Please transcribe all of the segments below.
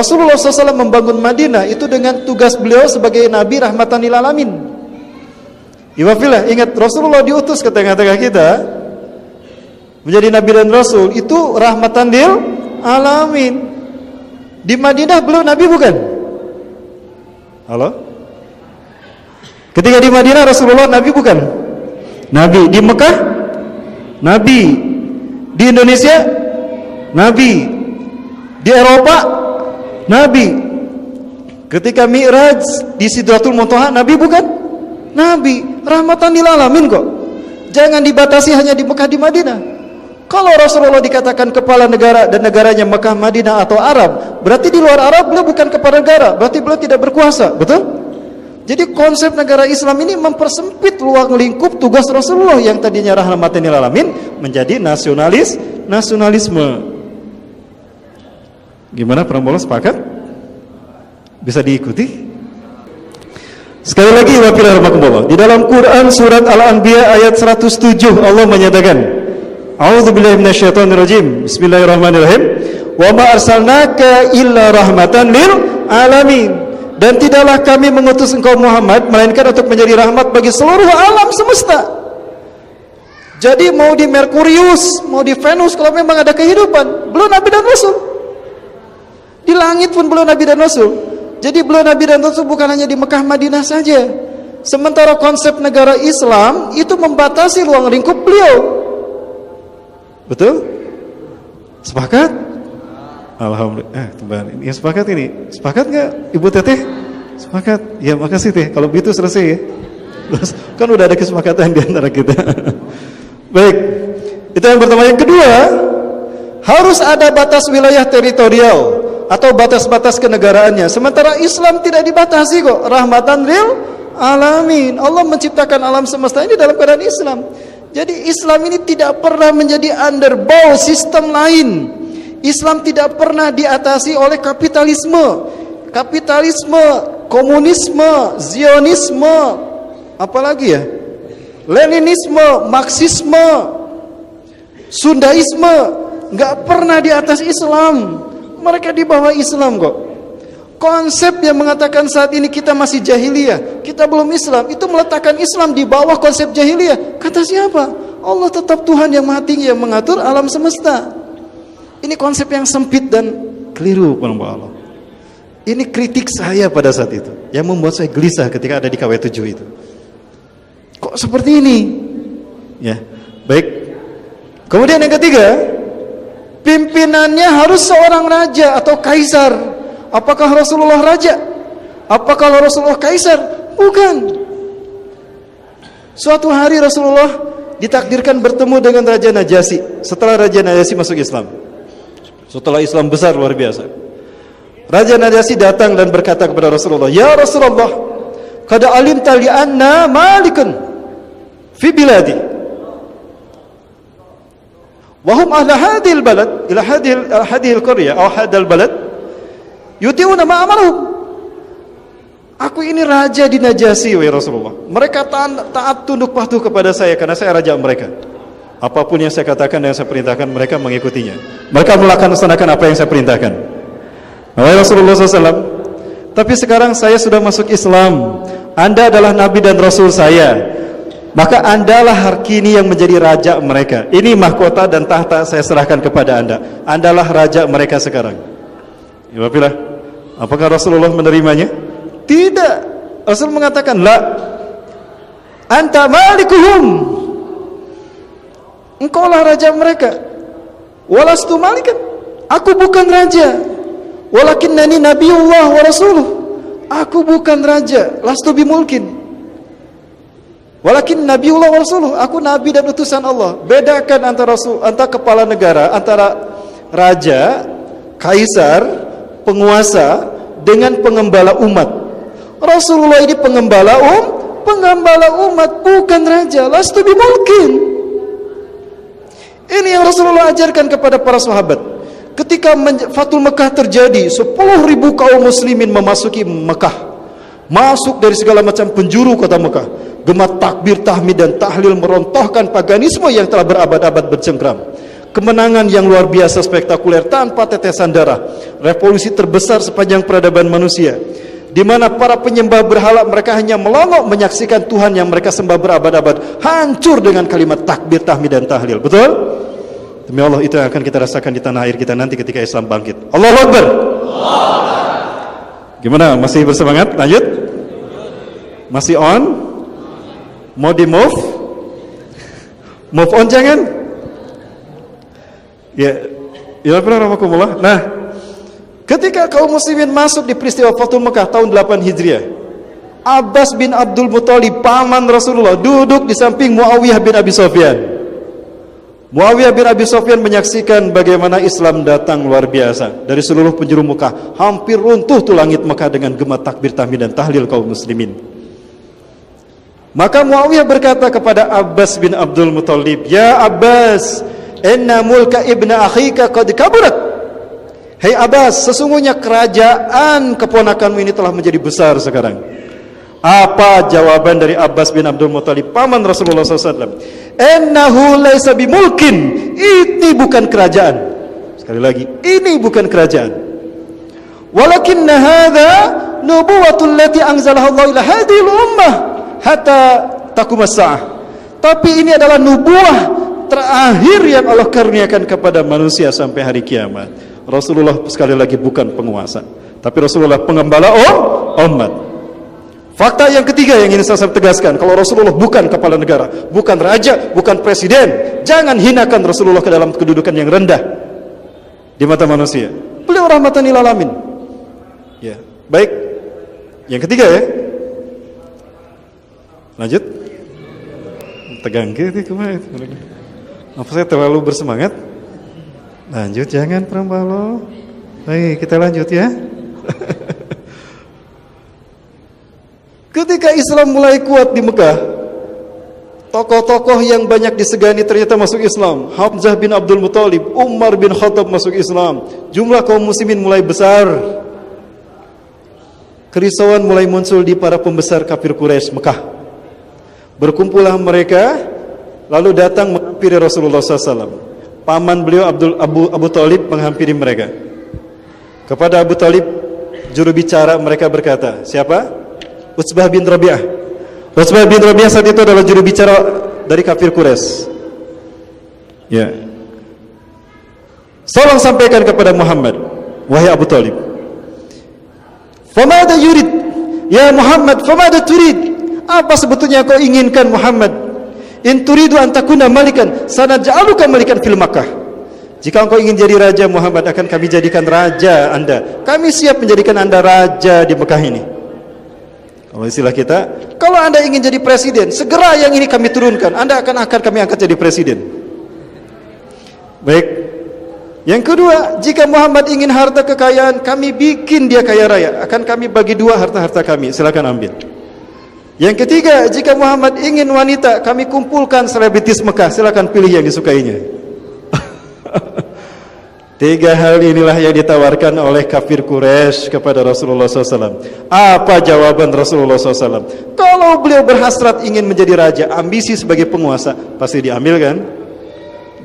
Rasulullah SAW membangun Madinah itu dengan tugas beliau sebagai Nabi rahmatan lil alamin. Iwafilah ingat Rasulullah diutus ke tengah-tengah kita menjadi Nabi dan Rasul itu rahmatan lil alamin. Di Madinah beliau Nabi bukan? Halo? Ketika di Madinah Rasulullah Nabi bukan? Nabi di Mekah Nabi di Indonesia Nabi di Eropa Nabi ketika Mi'raj di Sidratul Muntaha Nabi bukan? Nabi rahmatan lil alamin kok jangan dibatasi hanya di Mekah di Madinah kalau Rasulullah dikatakan kepala negara dan negaranya Mekah, Madinah atau Arab, berarti di luar Arab beliau bukan kepala negara, berarti beliau tidak berkuasa, betul? Jadi konsep negara Islam ini mempersempit ruang lingkup tugas Rasulullah yang tadinya rahmatan lil alamin menjadi nasionalis, nasionalisme. Gimana Prambola sepakat? Bisa diikuti? Sekali lagi rahmatullah. Di dalam Quran surat Al-Anbiya ayat 107 Allah menyatakan. Bismillahirrahmanirrahim. Wa ma illa rahmatan lil alamin. Dan tidaklah kami mengutus engkau Muhammad melainkan untuk menjadi rahmat bagi seluruh alam semesta. Jadi mau di Merkurius, mau di Venus kalau memang ada kehidupan, belum nabi dan rasul. Di langit pun belum nabi dan rasul. Jadi belum nabi dan rasul bukan hanya di Mekah Madinah saja. Sementara konsep negara Islam itu membatasi ruang lingkup beliau. Betul? Sepakat? Alhamdulillah. Eh, teman, ini sepakat ini. Sepakat nggak, Ibu Teteh? Sepakat. Ya, makasih Teh. Kalau begitu selesai ya. kan udah ada kesepakatan di antara kita. Baik. Itu yang pertama. Yang kedua, harus ada batas wilayah teritorial atau batas-batas kenegaraannya. Sementara Islam tidak dibatasi kok. Rahmatan lil alamin. Allah menciptakan alam semesta ini dalam keadaan Islam. Jadi Islam ini tidak pernah menjadi underbow sistem lain. Islam tidak pernah diatasi oleh kapitalisme. Kapitalisme, komunisme, zionisme, apalagi ya? Leninisme, Marxisme, Sundaisme, nggak pernah di atas Islam. Mereka di bawah Islam kok. Konsep yang mengatakan saat ini kita masih jahiliyah, kita belum Islam, itu meletakkan Islam di bawah konsep jahiliyah. Kata siapa? Allah tetap Tuhan yang tinggi yang mengatur alam semesta. Ini konsep yang sempit dan keliru, Allah. Ini kritik saya pada saat itu, yang membuat saya gelisah ketika ada di KW 7 itu. Kok seperti ini? Ya, baik. Kemudian yang ketiga, pimpinannya harus seorang raja atau kaisar Apakah Rasulullah raja? Apakah Rasulullah kaisar? Bukan. Suatu hari Rasulullah ditakdirkan bertemu dengan Raja Najasyi setelah Raja Najasyi masuk Islam. Setelah Islam besar luar biasa. Raja Najasyi datang dan berkata kepada Rasulullah, "Ya Rasulullah, qad alimta li anna malikun fi biladi." Wahum ahla hadhil balad ila hadhil hadhil qarya atau hadal balad Yuti'una ma amarahum. Aku ini raja di Najasi ya Rasulullah. Mereka taat, taat tunduk patuh kepada saya karena saya raja mereka. Apa pun yang saya katakan dan yang saya perintahkan mereka mengikutinya. Mereka melaksanakan apa yang saya perintahkan. Wahai Rasulullah SAW. Tapi sekarang saya sudah masuk Islam. Anda adalah Nabi dan Rasul saya. Maka andalah Harkini yang menjadi raja mereka. Ini mahkota dan tahta saya serahkan kepada anda. Andalah raja mereka sekarang. Ya, Apakah Rasulullah menerimanya? Tidak. Rasul mengatakan, "La anta malikuhum." Engkaulah raja mereka. Walastu malikan. Aku bukan raja. Walakinnani nabiyullah wa rasuluh. Aku bukan raja, lastu bimulkin. Walakin nabiullah wa rasuluh. Aku nabi dan utusan Allah. Bedakan antara rasul, antara kepala negara, antara raja, kaisar, penguasa dengan pengembala umat. Rasulullah ini pengembala um, pengembala umat bukan raja. Lastu bimulkin. Ini yang Rasulullah ajarkan kepada para sahabat. Ketika Fatul Mekah terjadi, 10 ribu kaum muslimin memasuki Mekah. Masuk dari segala macam penjuru kota Mekah. Gemat takbir, tahmid dan tahlil merontohkan paganisme yang telah berabad-abad bercengkram. kemenangan yang luar biasa spektakuler tanpa tetesan darah, revolusi terbesar sepanjang peradaban manusia, di mana para penyembah berhala mereka hanya melongok menyaksikan Tuhan yang mereka sembah berabad-abad hancur dengan kalimat takbir, tahmid dan tahlil. Betul? Demi Allah itu yang akan kita rasakan di tanah air kita nanti ketika Islam bangkit. Allahu Akbar. Gimana? Masih bersemangat? Lanjut? Masih on? Mau di move? Move on jangan? Ya, ya rahmatullah. Nah, ketika kaum muslimin masuk di peristiwa Fatul Mekah tahun 8 Hijriah, Abbas bin Abdul Muthalib paman Rasulullah duduk di samping Muawiyah bin Abi Sufyan. Muawiyah bin Abi Sufyan menyaksikan bagaimana Islam datang luar biasa dari seluruh penjuru Mekah. Hampir runtuh tuh langit Mekah dengan gema takbir tahmid dan tahlil kaum muslimin. Maka Muawiyah berkata kepada Abbas bin Abdul Muthalib, "Ya Abbas, Inna mulka ibnu akhika qad kaburat. Hei Abbas, sesungguhnya kerajaan keponakanmu ini telah menjadi besar sekarang. Apa jawaban dari Abbas bin Abdul Muthalib paman Rasulullah SAW? Ennahu laisa bimulkin. Ini bukan kerajaan. Sekali lagi, ini bukan kerajaan. Walakinna hadha nubuwatul lati anzalaha Allah ila hadhihi ummah hatta takum as-sa'ah. Tapi ini adalah nubuah terakhir yang Allah karuniakan kepada manusia sampai hari kiamat. Rasulullah sekali lagi bukan penguasa, tapi Rasulullah pengembala oh umat. Fakta yang ketiga yang ingin saya tegaskan, kalau Rasulullah bukan kepala negara, bukan raja, bukan presiden, jangan hinakan Rasulullah ke dalam kedudukan yang rendah di mata manusia. Beliau rahmatan lil alamin. Ya, baik. Yang ketiga ya. Lanjut. Tegang gitu kemarin. Apa saya terlalu bersemangat? Lanjut jangan Prambalo. Baik, kita lanjut ya. Ketika Islam mulai kuat di Mekah, tokoh-tokoh yang banyak disegani ternyata masuk Islam. Hamzah bin Abdul Muthalib, Umar bin Khattab masuk Islam. Jumlah kaum muslimin mulai besar. Kerisauan mulai muncul di para pembesar kafir Quraisy Mekah. Berkumpullah mereka lalu datang menghampiri Rasulullah SAW. Paman beliau Abdul Abu Abu Talib menghampiri mereka. Kepada Abu Talib, juru bicara mereka berkata, siapa? Utsbah bin Rabi'ah. Utsbah bin Rabi'ah saat itu adalah juru bicara dari kafir Quraisy. Ya. Tolong sampaikan kepada Muhammad, wahai Abu Talib. Famada yurid? Ya Muhammad, famada turid? Apa sebetulnya kau inginkan Muhammad? In turidu an takuna malikan sanaj'aluka malikan fil Makkah. Jika engkau ingin jadi raja Muhammad akan kami jadikan raja Anda. Kami siap menjadikan Anda raja di Mekah ini. Kalau istilah kita, kalau Anda ingin jadi presiden, segera yang ini kami turunkan. Anda akan akan kami angkat jadi presiden. Baik. Yang kedua, jika Muhammad ingin harta kekayaan, kami bikin dia kaya raya. Akan kami bagi dua harta-harta kami. Silakan ambil. Yang ketiga, jika Muhammad ingin wanita, kami kumpulkan selebritis Mekah. Silakan pilih yang disukainya. Tiga hal inilah yang ditawarkan oleh kafir Quraisy kepada Rasulullah SAW. Apa jawaban Rasulullah SAW? Kalau beliau berhasrat ingin menjadi raja, ambisi sebagai penguasa, pasti diambil kan?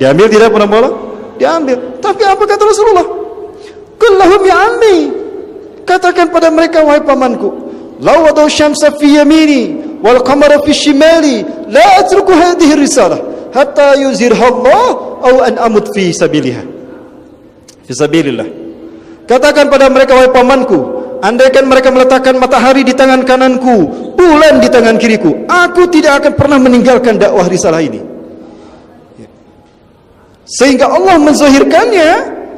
Diambil tidak pernah bola? Diambil. Tapi apa kata Rasulullah? Kullahum ya ammi. Katakan pada mereka, wahai pamanku, لو وضعوا الشمس في يميني والقمر في شمالي لا أترك هذه الرسالة حتى يزهرها الله أو أن أمت في سبيلها في سبيل الله Katakan pada mereka wahai pamanku Andaikan mereka meletakkan matahari di tangan kananku Bulan di tangan kiriku Aku tidak akan pernah meninggalkan dakwah risalah ini Sehingga Allah menzahirkannya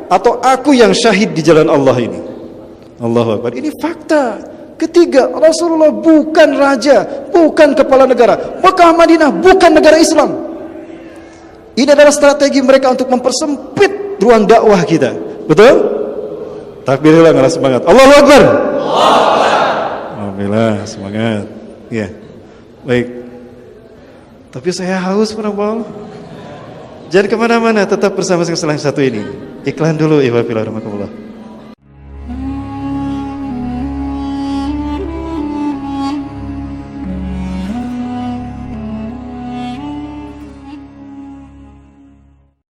Atau aku yang syahid di jalan Allah ini Allahu Akbar Ini fakta Ketiga, Rasulullah bukan raja, bukan kepala negara. Mekah Madinah bukan negara Islam. Ini adalah strategi mereka untuk mempersempit ruang dakwah kita. Betul? Takbirlah ngerasa semangat. Allahu Akbar. Alhamdulillah, semangat. Ya. Baik. Tapi saya haus penambal. Jangan ke mana-mana, tetap bersama saya satu ini. Iklan dulu, Ibu Rahmatullah.